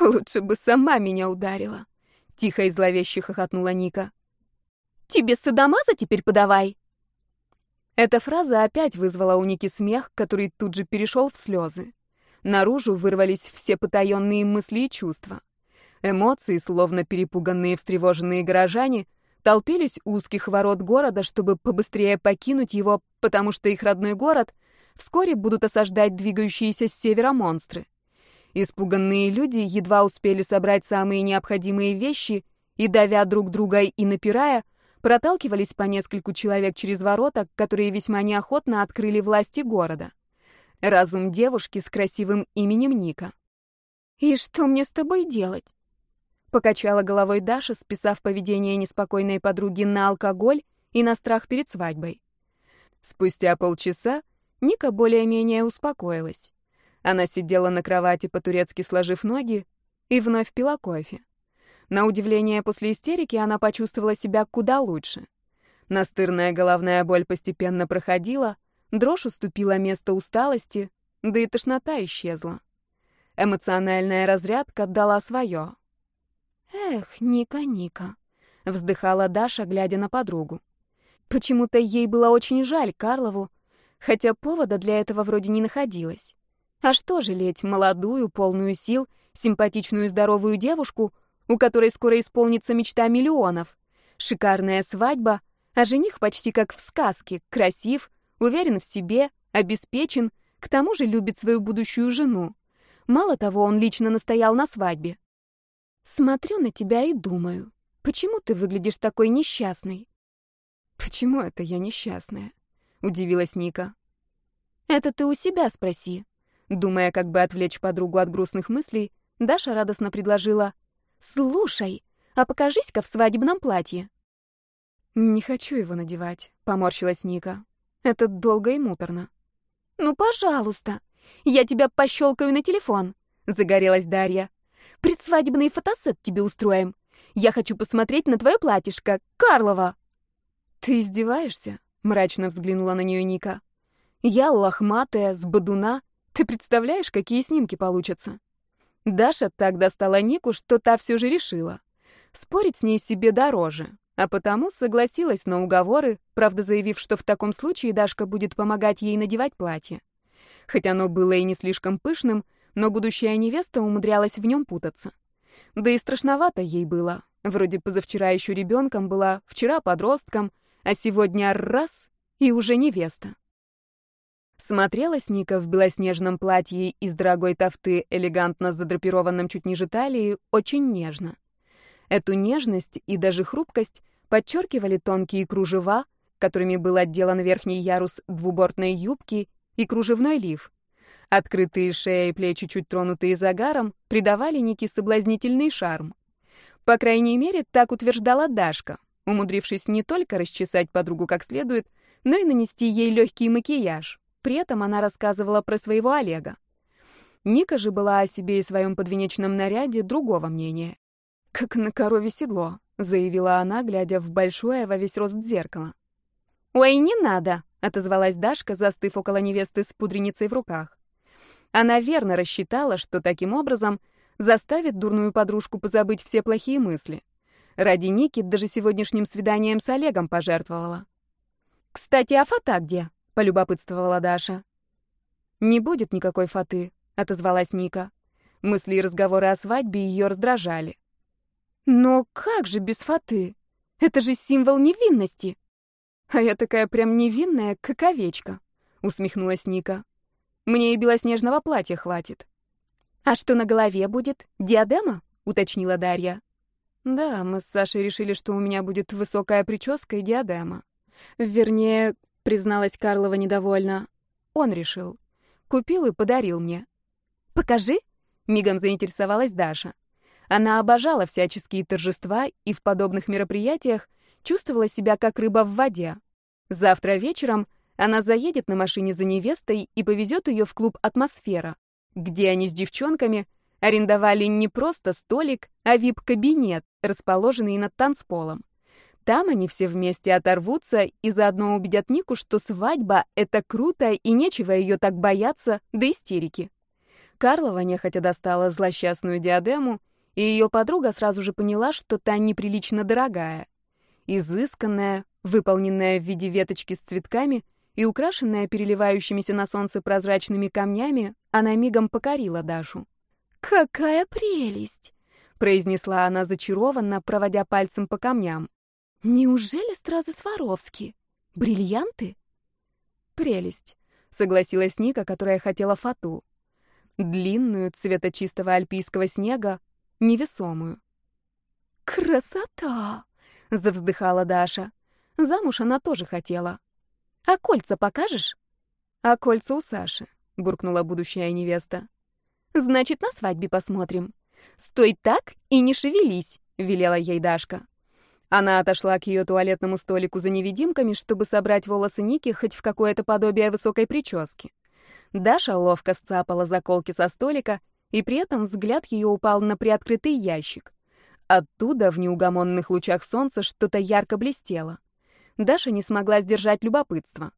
«Лучше бы сама меня ударила», — тихо и зловеще хохотнула Ника. «Тебе садомаза теперь подавай!» Эта фраза опять вызвала у Ники смех, который тут же перешел в слезы. Наружу вырвались все потаенные мысли и чувства. Эмоции, словно перепуганные встревоженные горожане, толпились у узких ворот города, чтобы побыстрее покинуть его, потому что их родной город вскоре будут осаждать двигающиеся с севера монстры. Испуганные люди едва успели собрать самые необходимые вещи и, давя друг друга и напирая, проталкивались по нескольку человек через ворота, которые весьма неохотно открыли власти города. Разум девушки с красивым именем Ника. «И что мне с тобой делать?» Покачала головой Даша, списав поведение неспокойной подруги на алкоголь и на страх перед свадьбой. Спустя полчаса Ника более-менее успокоилась. Она сидела на кровати по-турецки сложив ноги и вновь пила кофе. На удивление, после истерики она почувствовала себя куда лучше. Настырная головная боль постепенно проходила, дрожь уступила место усталости, да и тошнота исчезла. Эмоциональная разрядка дала свое. «Эх, Ника, Ника», — вздыхала Даша, глядя на подругу. Почему-то ей было очень жаль Карлову, хотя повода для этого вроде не находилось. А что жалеть молодую, полную сил, симпатичную здоровую девушку, у которой скоро исполнится мечта миллионов? Шикарная свадьба, а жених почти как в сказке, красив, уверен в себе, обеспечен, к тому же любит свою будущую жену. Мало того, он лично настоял на свадьбе. Смотрю на тебя и думаю, почему ты выглядишь такой несчастной? Почему это я несчастная? Удивилась Ника. Это ты у себя спроси. Думая, как бы отвлечь подругу от грустных мыслей, Даша радостно предложила «Слушай, а покажись-ка в свадебном платье». «Не хочу его надевать», — поморщилась Ника. «Это долго и муторно». «Ну, пожалуйста, я тебя пощелкаю на телефон», — загорелась Дарья. «Предсвадебный фотосет тебе устроим. Я хочу посмотреть на твое платьишко, Карлова». «Ты издеваешься?» — мрачно взглянула на нее Ника. «Я лохматая, с бодуна, ты представляешь, какие снимки получатся? Даша так достала Нику, что та все же решила. Спорить с ней себе дороже, а потому согласилась на уговоры, правда заявив, что в таком случае Дашка будет помогать ей надевать платье. Хоть оно было и не слишком пышным, но будущая невеста умудрялась в нем путаться. Да и страшновато ей было. Вроде позавчера еще ребенком была, вчера подростком, а сегодня раз — и уже невеста. Смотрелась Ника в белоснежном платье из дорогой тафты, элегантно задрапированном чуть ниже талии, очень нежно. Эту нежность и даже хрупкость подчеркивали тонкие кружева, которыми был отделан верхний ярус двубортной юбки и кружевной лиф. Открытые шея и плечи, чуть тронутые загаром, придавали Нике соблазнительный шарм. По крайней мере, так утверждала Дашка, умудрившись не только расчесать подругу как следует, но и нанести ей легкий макияж. При этом она рассказывала про своего Олега. Ника же была о себе и своем подвенечном наряде другого мнения. «Как на корове седло», — заявила она, глядя в большое во весь рост зеркало. «Ой, не надо», — отозвалась Дашка, застыв около невесты с пудреницей в руках. Она верно рассчитала, что таким образом заставит дурную подружку позабыть все плохие мысли. Ради Ники даже сегодняшним свиданием с Олегом пожертвовала. «Кстати, а фата где?» полюбопытствовала Даша. «Не будет никакой фаты», — отозвалась Ника. Мысли и разговоры о свадьбе ее раздражали. Но как же без фаты? Это же символ невинности. А я такая прям невинная, как овечка, усмехнулась Ника. Мне и белоснежного платья хватит. А что на голове будет? Диадема? уточнила Дарья. Да, мы с Сашей решили, что у меня будет высокая прическа и диадема. Вернее, призналась Карлова недовольно. Он решил. Купил и подарил мне. Покажи, мигом заинтересовалась Даша. Она обожала всяческие торжества и в подобных мероприятиях чувствовала себя как рыба в воде. Завтра вечером она заедет на машине за невестой и повезет ее в клуб «Атмосфера», где они с девчонками арендовали не просто столик, а вип-кабинет, расположенный над танцполом. Там они все вместе оторвутся и заодно убедят Нику, что свадьба — это круто и нечего ее так бояться до истерики. Карлова нехотя достала злосчастную диадему, и ее подруга сразу же поняла, что та неприлично дорогая. Изысканная, выполненная в виде веточки с цветками и украшенная переливающимися на солнце прозрачными камнями, она мигом покорила Дашу. «Какая прелесть!» — произнесла она зачарованно, проводя пальцем по камням. Неужели стразы Сваровски? Бриллианты? Прелесть, согласилась Ника, которая хотела фату. Длинную, цвета чистого альпийского снега, невесомую. «Красота!» — завздыхала Даша. Замуж она тоже хотела. «А кольца покажешь?» «А кольца у Саши», — буркнула будущая невеста. «Значит, на свадьбе посмотрим. Стой так и не шевелись», — велела ей Дашка. Она отошла к ее туалетному столику за невидимками, чтобы собрать волосы Ники хоть в какое-то подобие высокой прически. Даша ловко сцапала заколки со столика, и при этом взгляд ее упал на приоткрытый ящик. Оттуда в неугомонных лучах солнца что-то ярко блестело. Даша не смогла сдержать любопытство.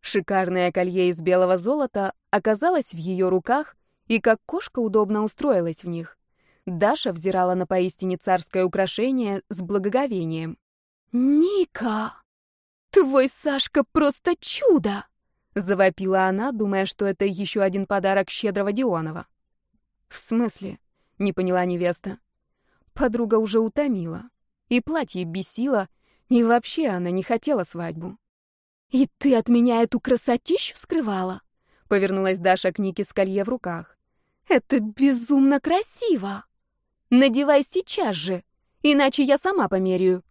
Шикарное колье из белого золота оказалось в ее руках и как кошка удобно устроилась в них. Даша взирала на поистине царское украшение с благоговением. «Ника! Твой Сашка просто чудо!» — завопила она, думая, что это еще один подарок щедрого Дионова. «В смысле?» — не поняла невеста. Подруга уже утомила. И платье бесило, и вообще она не хотела свадьбу. «И ты от меня эту красотищу скрывала?» — повернулась Даша к Нике с колье в руках. «Это безумно красиво!» Надевай сейчас же, иначе я сама померяю.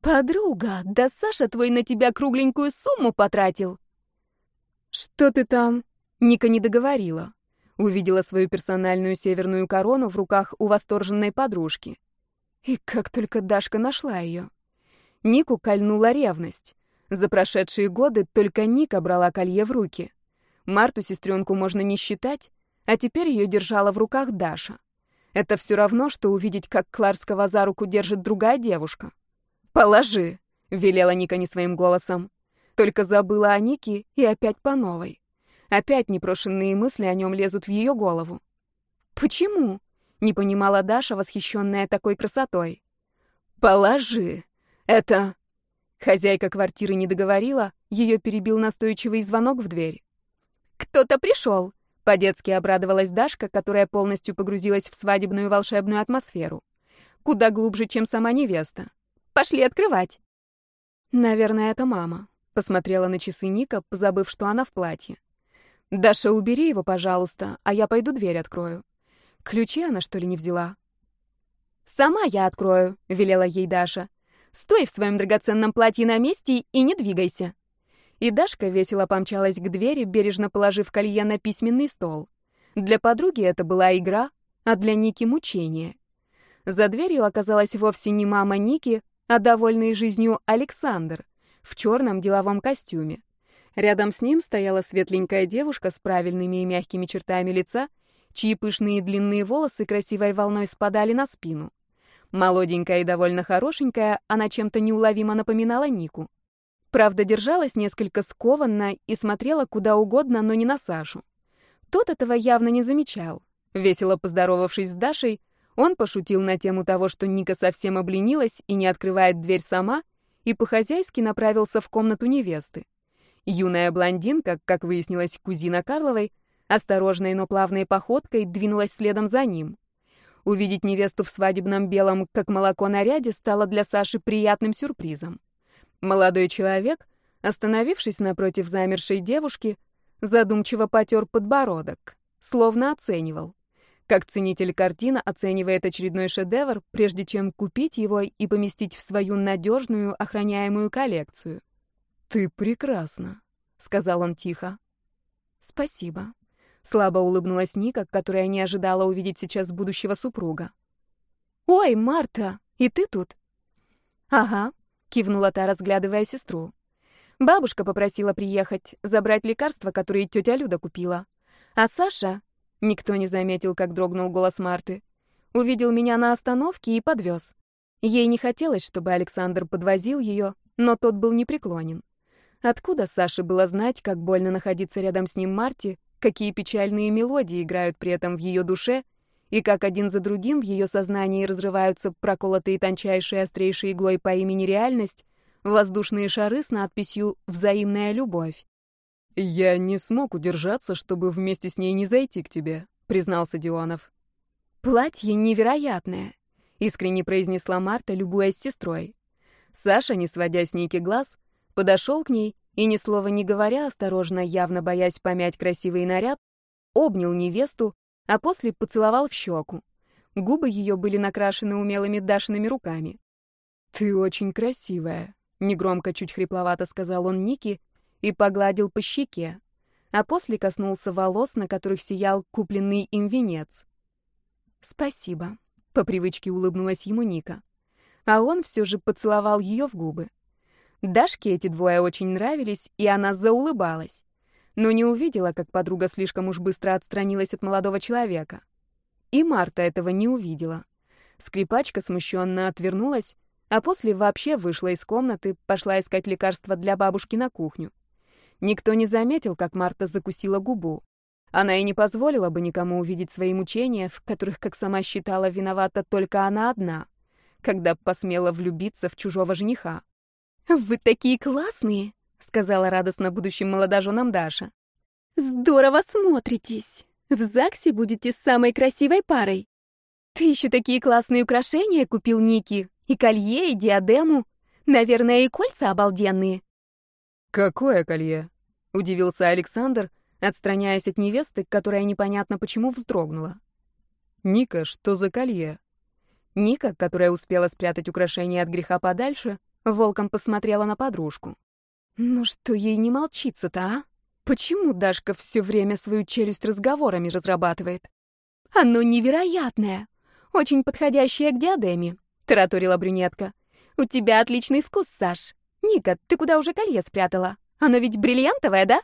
Подруга, да Саша твой на тебя кругленькую сумму потратил. Что ты там? Ника не договорила. Увидела свою персональную северную корону в руках у восторженной подружки. И как только Дашка нашла ее. Нику кольнула ревность. За прошедшие годы только Ника брала колье в руки. Марту сестренку можно не считать, а теперь ее держала в руках Даша. Это все равно, что увидеть, как Кларского за руку держит другая девушка. «Положи», — велела Ника не своим голосом. Только забыла о Нике и опять по новой. Опять непрошенные мысли о нем лезут в ее голову. «Почему?» — не понимала Даша, восхищенная такой красотой. «Положи. Это...» Хозяйка квартиры не договорила, ее перебил настойчивый звонок в дверь. «Кто-то пришел!» По-детски обрадовалась Дашка, которая полностью погрузилась в свадебную волшебную атмосферу. Куда глубже, чем сама невеста. Пошли открывать. Наверное, это мама. Посмотрела на часы Ника, позабыв, что она в платье. «Даша, убери его, пожалуйста, а я пойду дверь открою». Ключи она, что ли, не взяла? «Сама я открою», — велела ей Даша. «Стой в своем драгоценном платье на месте и не двигайся». И Дашка весело помчалась к двери, бережно положив колье на письменный стол. Для подруги это была игра, а для Ники — мучение. За дверью оказалась вовсе не мама Ники, а довольный жизнью Александр в черном деловом костюме. Рядом с ним стояла светленькая девушка с правильными и мягкими чертами лица, чьи пышные длинные волосы красивой волной спадали на спину. Молоденькая и довольно хорошенькая, она чем-то неуловимо напоминала Нику. Правда, держалась несколько скованно и смотрела куда угодно, но не на Сашу. Тот этого явно не замечал. Весело поздоровавшись с Дашей, он пошутил на тему того, что Ника совсем обленилась и не открывает дверь сама, и по-хозяйски направился в комнату невесты. Юная блондинка, как выяснилось, кузина Карловой, Осторожной, но плавной походкой двинулась следом за ним. Увидеть невесту в свадебном белом, как молоко наряде, стало для Саши приятным сюрпризом. Молодой человек, остановившись напротив замершей девушки, задумчиво потер подбородок, словно оценивал. Как ценитель картины оценивает очередной шедевр, прежде чем купить его и поместить в свою надежную, охраняемую коллекцию. «Ты прекрасна», — сказал он тихо. «Спасибо», — слабо улыбнулась Ника, которая не ожидала увидеть сейчас будущего супруга. «Ой, Марта, и ты тут?» «Ага», — кивнула та, разглядывая сестру. «Бабушка попросила приехать, забрать лекарства, которые тетя Люда купила. А Саша Никто не заметил, как дрогнул голос Марты. Увидел меня на остановке и подвез. Ей не хотелось, чтобы Александр подвозил ее, но тот был непреклонен. Откуда Саше было знать, как больно находиться рядом с ним Марте, какие печальные мелодии играют при этом в ее душе, и как один за другим в ее сознании разрываются проколотые тончайшей острейшей иглой по имени реальность, воздушные шары с надписью «Взаимная любовь». «Я не смог удержаться, чтобы вместе с ней не зайти к тебе», — признался Дионов. «Платье невероятное», — искренне произнесла Марта, любуясь сестрой. Саша, не сводя с Ники глаз, подошел к ней и, ни слова не говоря, осторожно, явно боясь помять красивый наряд, обнял невесту, а после поцеловал в щеку. Губы ее были накрашены умелыми Дашиными руками. «Ты очень красивая», — негромко, чуть хрипловато сказал он Нике, и погладил по щеке, а после коснулся волос, на которых сиял купленный им венец. «Спасибо», — по привычке улыбнулась ему Ника. А он все же поцеловал ее в губы. Дашке эти двое очень нравились, и она заулыбалась, но не увидела, как подруга слишком уж быстро отстранилась от молодого человека. И Марта этого не увидела. Скрипачка смущенно отвернулась, а после вообще вышла из комнаты, пошла искать лекарства для бабушки на кухню. Никто не заметил, как Марта закусила губу. Она и не позволила бы никому увидеть свои мучения, в которых, как сама считала, виновата только она одна, когда посмела влюбиться в чужого жениха. «Вы такие классные!» — сказала радостно будущим молодоженам Даша. «Здорово смотритесь! В ЗАГСе будете самой красивой парой! Ты еще такие классные украшения купил Ники, и колье, и диадему. Наверное, и кольца обалденные!» «Какое колье?» — удивился Александр, отстраняясь от невесты, которая непонятно почему вздрогнула. «Ника, что за колье?» Ника, которая успела спрятать украшение от греха подальше, волком посмотрела на подружку. «Ну что ей не молчится-то, а? Почему Дашка все время свою челюсть разговорами разрабатывает?» «Оно невероятное! Очень подходящее к диадеме», — тараторила брюнетка. «У тебя отличный вкус, Саш. «Ника, ты куда уже колье спрятала? Оно ведь бриллиантовое, да?»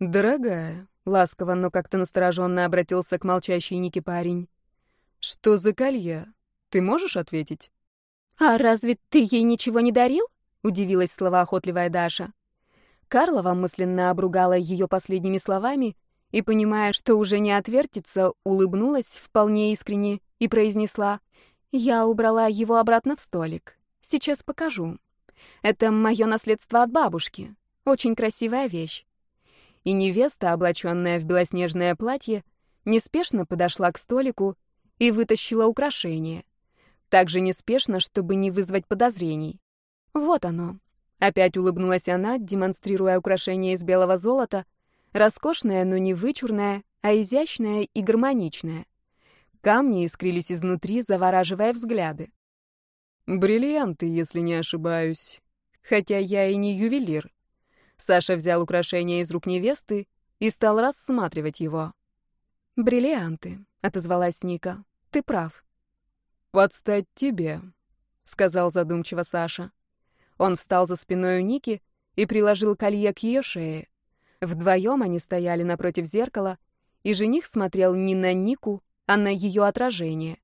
«Дорогая», — ласково, но как-то настороженно обратился к молчащей Нике парень. «Что за колье? Ты можешь ответить?» «А разве ты ей ничего не дарил?» — удивилась словоохотливая Даша. Карлова мысленно обругала ее последними словами и, понимая, что уже не отвертится, улыбнулась вполне искренне и произнесла «Я убрала его обратно в столик. Сейчас покажу». Это мое наследство от бабушки. Очень красивая вещь. И невеста, облаченная в белоснежное платье, неспешно подошла к столику и вытащила украшение. Так же неспешно, чтобы не вызвать подозрений. Вот оно. Опять улыбнулась она, демонстрируя украшение из белого золота, роскошное, но не вычурное, а изящное и гармоничное. Камни искрились изнутри, завораживая взгляды. Бриллианты, если не ошибаюсь. Хотя я и не ювелир. Саша взял украшение из рук невесты и стал рассматривать его. «Бриллианты», — отозвалась Ника. «Ты прав». «Подстать тебе», — сказал задумчиво Саша. Он встал за спиной Ники и приложил колье к ее шее. Вдвоем они стояли напротив зеркала, и жених смотрел не на Нику, а на ее отражение.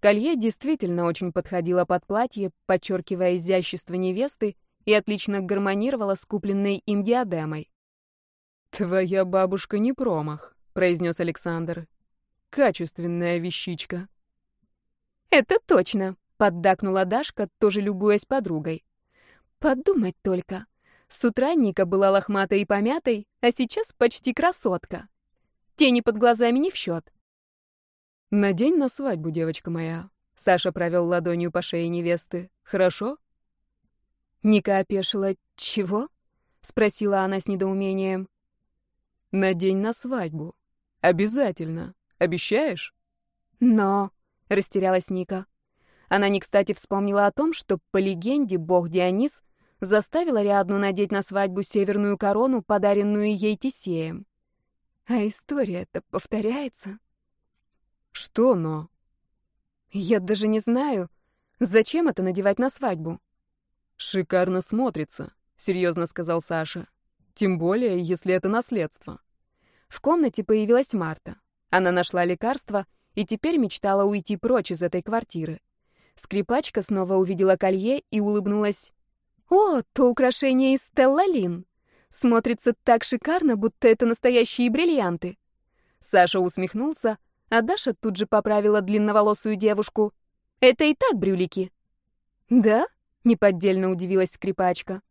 Колье действительно очень подходило под платье, подчеркивая изящество невесты и отлично гармонировало с купленной им диадемой. «Твоя бабушка не промах», — произнес Александр. «Качественная вещичка». «Это точно», — поддакнула Дашка, тоже любуясь подругой. «Подумать только. С утра Ника была лохматой и помятой, а сейчас почти красотка. Тени под глазами не в счет. «Надень на свадьбу, девочка моя». Саша провел ладонью по шее невесты. «Хорошо?» Ника опешила. «Чего?» — спросила она с недоумением. «Надень на свадьбу. Обязательно. Обещаешь?» «Но...» — растерялась Ника. Она не кстати вспомнила о том, что, по легенде, бог Дионис заставил Ариадну надеть на свадьбу северную корону, подаренную ей Тисеем. А история-то повторяется. Что «но»? Я даже не знаю, зачем это надевать на свадьбу. Шикарно смотрится, серьезно сказал Саша. Тем более, если это наследство. В комнате появилась Марта. Она нашла лекарство и теперь мечтала уйти прочь из этой квартиры. Скрипачка снова увидела колье и улыбнулась. «О, то украшение из Стеллалин! Смотрится так шикарно, будто это настоящие бриллианты!» Саша усмехнулся, а Даша тут же поправила длинноволосую девушку. «Это и так брюлики». «Да?» — неподдельно удивилась скрипачка.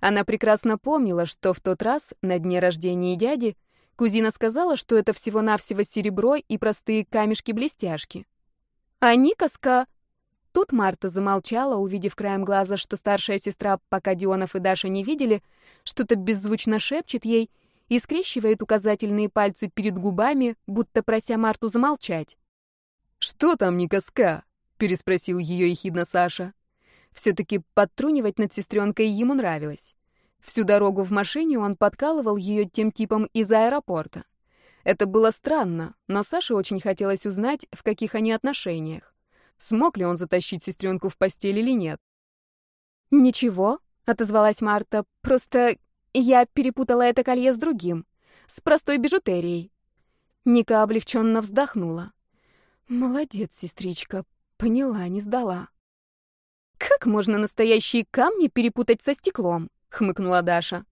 Она прекрасно помнила, что в тот раз, на дне рождения дяди, кузина сказала, что это всего-навсего серебро и простые камешки-блестяшки. А Никоска... Тут Марта замолчала, увидев краем глаза, что старшая сестра, пока Дионов и Даша не видели, что-то беззвучно шепчет ей и скрещивает указательные пальцы перед губами, будто прося Марту замолчать. «Что там, Никоска?» — переспросил ее ехидно Саша. Все-таки подтрунивать над сестренкой ему нравилось. Всю дорогу в машине он подкалывал ее тем типом из аэропорта. Это было странно, но Саше очень хотелось узнать, в каких они отношениях. Смог ли он затащить сестренку в постель или нет? «Ничего», — отозвалась Марта, — «просто я перепутала это колье с другим, с простой бижутерией». Ника облегченно вздохнула. «Молодец, сестричка, поняла, не сдала». «Как можно настоящие камни перепутать со стеклом?» — хмыкнула Даша.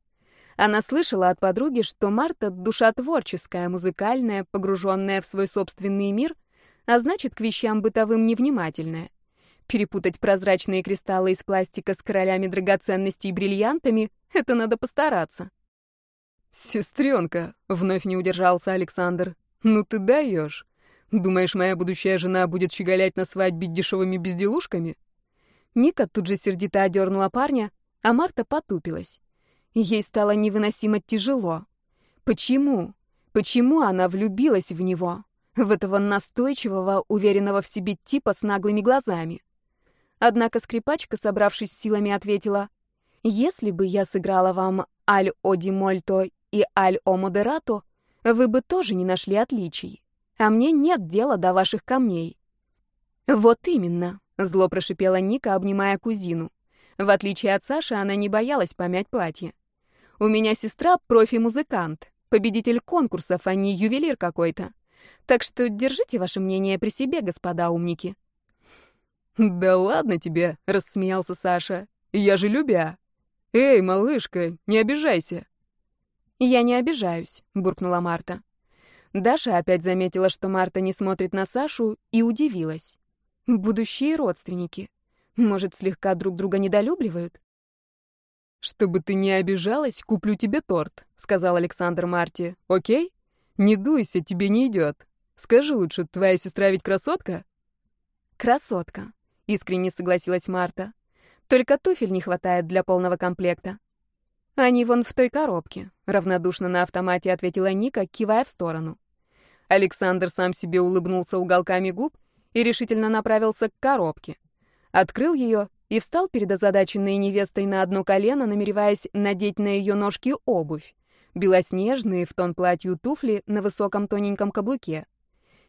Она слышала от подруги, что Марта — душа творческая, музыкальная, погруженная в свой собственный мир — а значит, к вещам бытовым невнимательная. Перепутать прозрачные кристаллы из пластика с королями драгоценностей и бриллиантами — это надо постараться. «Сестренка», — вновь не удержался Александр, — «ну ты даешь. Думаешь, моя будущая жена будет щеголять на свадьбе дешевыми безделушками?» Ника тут же сердито одернула парня, а Марта потупилась. Ей стало невыносимо тяжело. Почему? Почему она влюбилась в него? В этого настойчивого, уверенного в себе типа с наглыми глазами. Однако скрипачка, собравшись силами, ответила, «Если бы я сыграла вам «Аль о ди мольто» и «Аль о модерато», вы бы тоже не нашли отличий. А мне нет дела до ваших камней». «Вот именно», — зло прошипела Ника, обнимая кузину. В отличие от Саши, она не боялась помять платье. «У меня сестра профи-музыкант, победитель конкурсов, а не ювелир какой-то. Так что держите ваше мнение при себе, господа умники. Да ладно тебе, рассмеялся Саша. Я же любя. Эй, малышка, не обижайся. Я не обижаюсь, буркнула Марта. Даша опять заметила, что Марта не смотрит на Сашу, и удивилась. Будущие родственники. Может, слегка друг друга недолюбливают? «Чтобы ты не обижалась, куплю тебе торт», — сказал Александр Марте. «Окей?» Не дуйся, тебе не идет. Скажи лучше, твоя сестра ведь красотка? Красотка, искренне согласилась Марта. Только туфель не хватает для полного комплекта. Они вон в той коробке, равнодушно на автомате ответила Ника, кивая в сторону. Александр сам себе улыбнулся уголками губ и решительно направился к коробке. Открыл ее и встал перед озадаченной невестой на одно колено, намереваясь надеть на ее ножки обувь белоснежные в тон платью туфли на высоком тоненьком каблуке.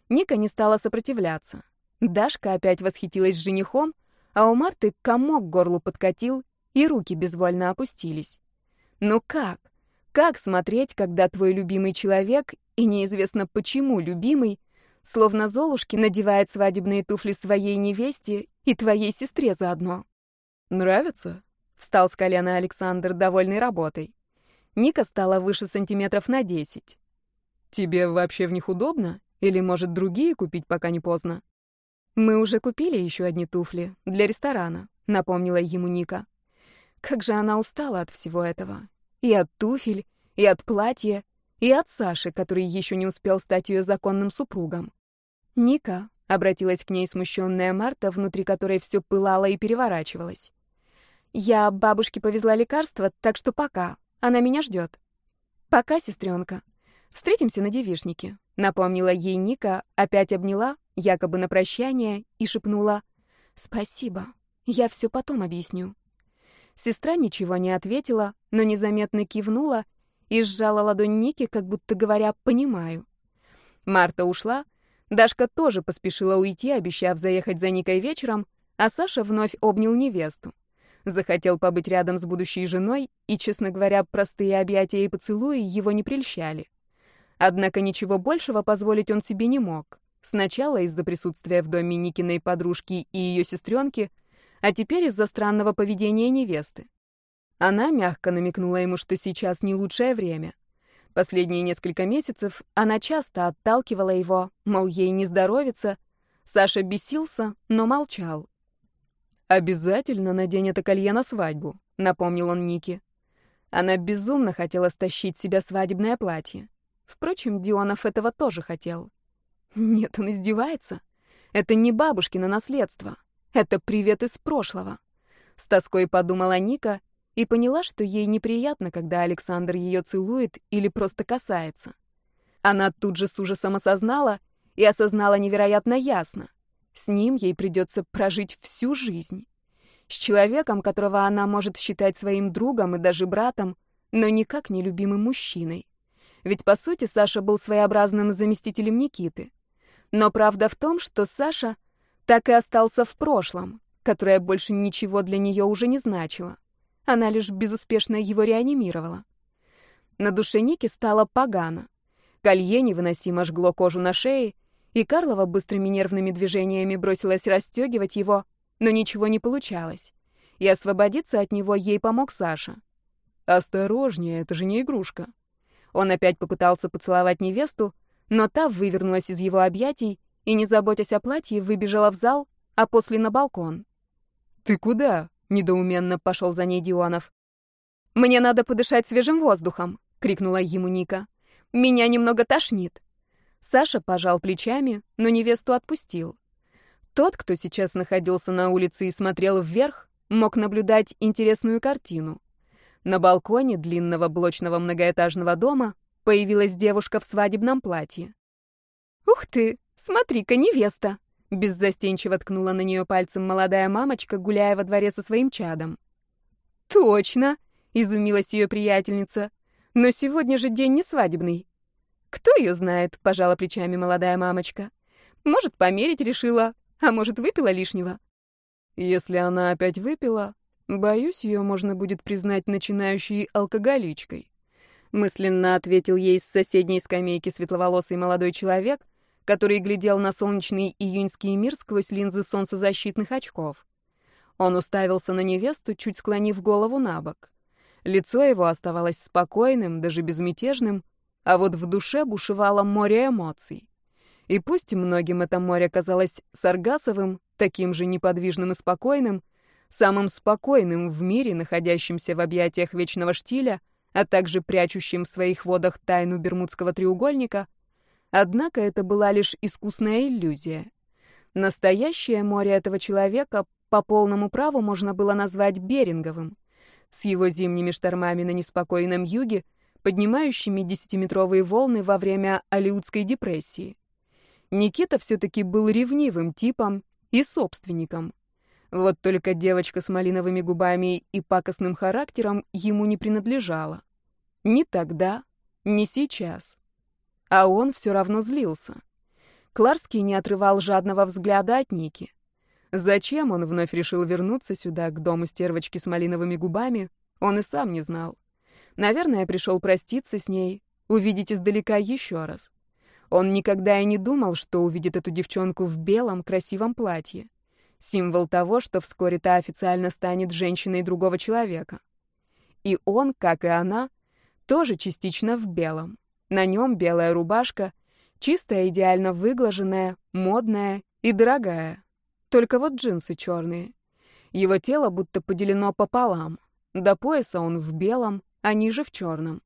Ника не стала сопротивляться. Дашка опять восхитилась женихом, а у Марты комок к горлу подкатил, и руки безвольно опустились. Ну как? Как смотреть, когда твой любимый человек, и неизвестно почему любимый, словно Золушки надевает свадебные туфли своей невесте и твоей сестре заодно? «Нравится?» — встал с колена Александр, довольный работой. Ника стала выше сантиметров на десять. «Тебе вообще в них удобно? Или, может, другие купить, пока не поздно?» «Мы уже купили еще одни туфли для ресторана», — напомнила ему Ника. Как же она устала от всего этого. И от туфель, и от платья, и от Саши, который еще не успел стать ее законным супругом. «Ника», — обратилась к ней смущенная Марта, внутри которой все пылало и переворачивалось. «Я бабушке повезла лекарство, так что пока. Она меня ждет». «Пока, сестренка. Встретимся на девишнике», — напомнила ей Ника, опять обняла, якобы на прощание, и шепнула «Спасибо. Я все потом объясню». Сестра ничего не ответила, но незаметно кивнула и сжала ладонь Ники, как будто говоря «понимаю». Марта ушла, Дашка тоже поспешила уйти, обещав заехать за Никой вечером, а Саша вновь обнял невесту. Захотел побыть рядом с будущей женой, и, честно говоря, простые объятия и поцелуи его не прельщали. Однако ничего большего позволить он себе не мог. Сначала из-за присутствия в доме Никиной подружки и ее сестренки, а теперь из-за странного поведения невесты. Она мягко намекнула ему, что сейчас не лучшее время. Последние несколько месяцев она часто отталкивала его, мол, ей не здоровится. Саша бесился, но молчал. «Обязательно надень это колье на свадьбу», — напомнил он Нике. Она безумно хотела стащить себе свадебное платье. Впрочем, Дионов этого тоже хотел. Нет, он издевается. Это не бабушкино наследство. Это привет из прошлого. С тоской подумала Ника и поняла, что ей неприятно, когда Александр ее целует или просто касается. Она тут же с ужасом осознала и осознала невероятно ясно. С ним ей придется прожить всю жизнь. С человеком, которого она может считать своим другом и даже братом, но никак не любимым мужчиной. Ведь, по сути, Саша был своеобразным заместителем Никиты. Но правда в том, что Саша так и остался в прошлом, которое больше ничего для нее уже не значило. Она лишь безуспешно его реанимировала. На душе Ники стало погано. Колье невыносимо жгло кожу на шее, и Карлова быстрыми нервными движениями бросилась расстегивать его, но ничего не получалось. И освободиться от него ей помог Саша. «Осторожнее, это же не игрушка». Он опять попытался поцеловать невесту, но та вывернулась из его объятий и, не заботясь о платье, выбежала в зал, а после на балкон. «Ты куда?» Недоуменно пошел за ней Дионов. «Мне надо подышать свежим воздухом!» — крикнула ему Ника. «Меня немного тошнит!» Саша пожал плечами, но невесту отпустил. Тот, кто сейчас находился на улице и смотрел вверх, мог наблюдать интересную картину. На балконе длинного блочного многоэтажного дома появилась девушка в свадебном платье. «Ух ты! Смотри-ка, невеста!» Беззастенчиво ткнула на нее пальцем молодая мамочка, гуляя во дворе со своим чадом. «Точно!» — изумилась ее приятельница. «Но сегодня же день не свадебный». «Кто ее знает?» — пожала плечами молодая мамочка. «Может, померить решила, а может, выпила лишнего». «Если она опять выпила, боюсь, ее можно будет признать начинающей алкоголичкой», — мысленно ответил ей с соседней скамейки светловолосый молодой человек, который глядел на солнечный июньский мир сквозь линзы солнцезащитных очков. Он уставился на невесту, чуть склонив голову на бок. Лицо его оставалось спокойным, даже безмятежным, а вот в душе бушевало море эмоций. И пусть многим это море казалось саргасовым, таким же неподвижным и спокойным, самым спокойным в мире, находящимся в объятиях вечного штиля, а также прячущим в своих водах тайну Бермудского треугольника — Однако это была лишь искусная иллюзия. Настоящее море этого человека по полному праву можно было назвать Беринговым, с его зимними штормами на неспокойном юге, поднимающими десятиметровые волны во время Алиутской депрессии. Никита все-таки был ревнивым типом и собственником. Вот только девочка с малиновыми губами и пакостным характером ему не принадлежала. Ни тогда, ни сейчас. А он все равно злился. Кларский не отрывал жадного взгляда от Ники. Зачем он вновь решил вернуться сюда, к дому стервочки с малиновыми губами, он и сам не знал. Наверное, пришел проститься с ней, увидеть издалека еще раз. Он никогда и не думал, что увидит эту девчонку в белом красивом платье. Символ того, что вскоре та официально станет женщиной другого человека. И он, как и она, тоже частично в белом. На нем белая рубашка, чистая, идеально выглаженная, модная и дорогая. Только вот джинсы черные. Его тело будто поделено пополам. До пояса он в белом, а ниже в черном.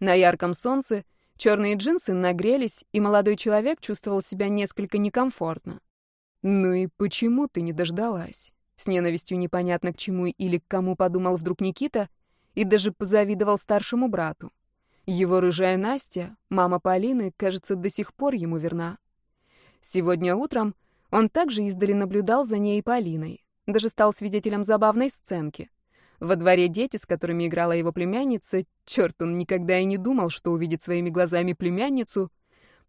На ярком солнце Черные джинсы нагрелись, и молодой человек чувствовал себя несколько некомфортно. «Ну и почему ты не дождалась?» С ненавистью непонятно к чему или к кому подумал вдруг Никита и даже позавидовал старшему брату. Его рыжая Настя, мама Полины, кажется, до сих пор ему верна. Сегодня утром он также издали наблюдал за ней и Полиной, даже стал свидетелем забавной сценки. Во дворе дети, с которыми играла его племянница, черт, он никогда и не думал, что увидит своими глазами племянницу,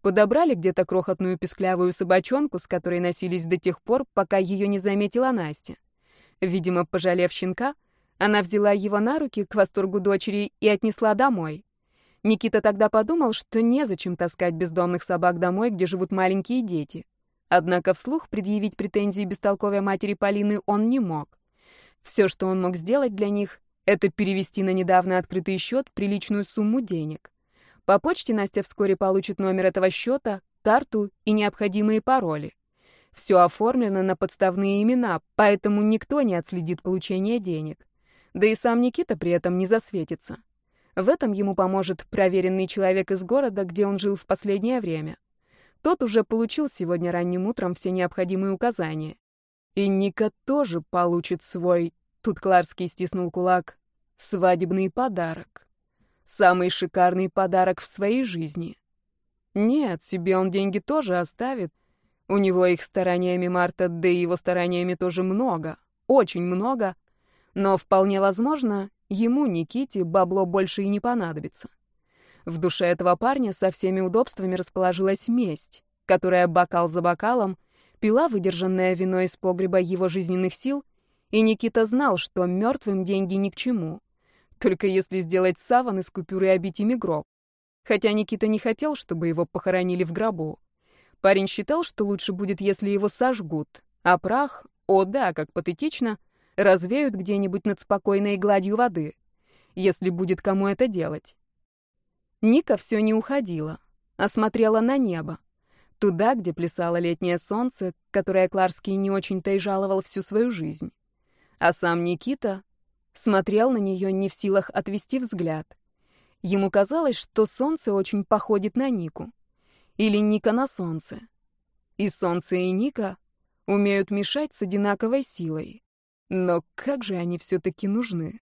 подобрали где-то крохотную песклявую собачонку, с которой носились до тех пор, пока ее не заметила Настя. Видимо, пожалев щенка, она взяла его на руки к восторгу дочери и отнесла домой. Никита тогда подумал, что незачем таскать бездомных собак домой, где живут маленькие дети. Однако вслух предъявить претензии бестолковой матери Полины он не мог. Все, что он мог сделать для них, это перевести на недавно открытый счет приличную сумму денег. По почте Настя вскоре получит номер этого счета, карту и необходимые пароли. Все оформлено на подставные имена, поэтому никто не отследит получение денег. Да и сам Никита при этом не засветится. В этом ему поможет проверенный человек из города, где он жил в последнее время. Тот уже получил сегодня ранним утром все необходимые указания. И Ника тоже получит свой, тут Кларский стиснул кулак, свадебный подарок. Самый шикарный подарок в своей жизни. Нет, себе он деньги тоже оставит. У него их стараниями Марта, да и его стараниями тоже много, очень много. Но вполне возможно, ему, Никите, бабло больше и не понадобится. В душе этого парня со всеми удобствами расположилась месть, которая бокал за бокалом — пила выдержанное вино из погреба его жизненных сил, и Никита знал, что мертвым деньги ни к чему. Только если сделать саван из купюры и обить ими гроб. Хотя Никита не хотел, чтобы его похоронили в гробу. Парень считал, что лучше будет, если его сожгут, а прах, о да, как патетично, развеют где-нибудь над спокойной гладью воды, если будет кому это делать. Ника все не уходила, а смотрела на небо. Туда, где плясало летнее солнце, которое Кларский не очень-то и жаловал всю свою жизнь. А сам Никита смотрел на нее не в силах отвести взгляд. Ему казалось, что солнце очень походит на Нику. Или Ника на солнце. И солнце, и Ника умеют мешать с одинаковой силой. Но как же они все-таки нужны?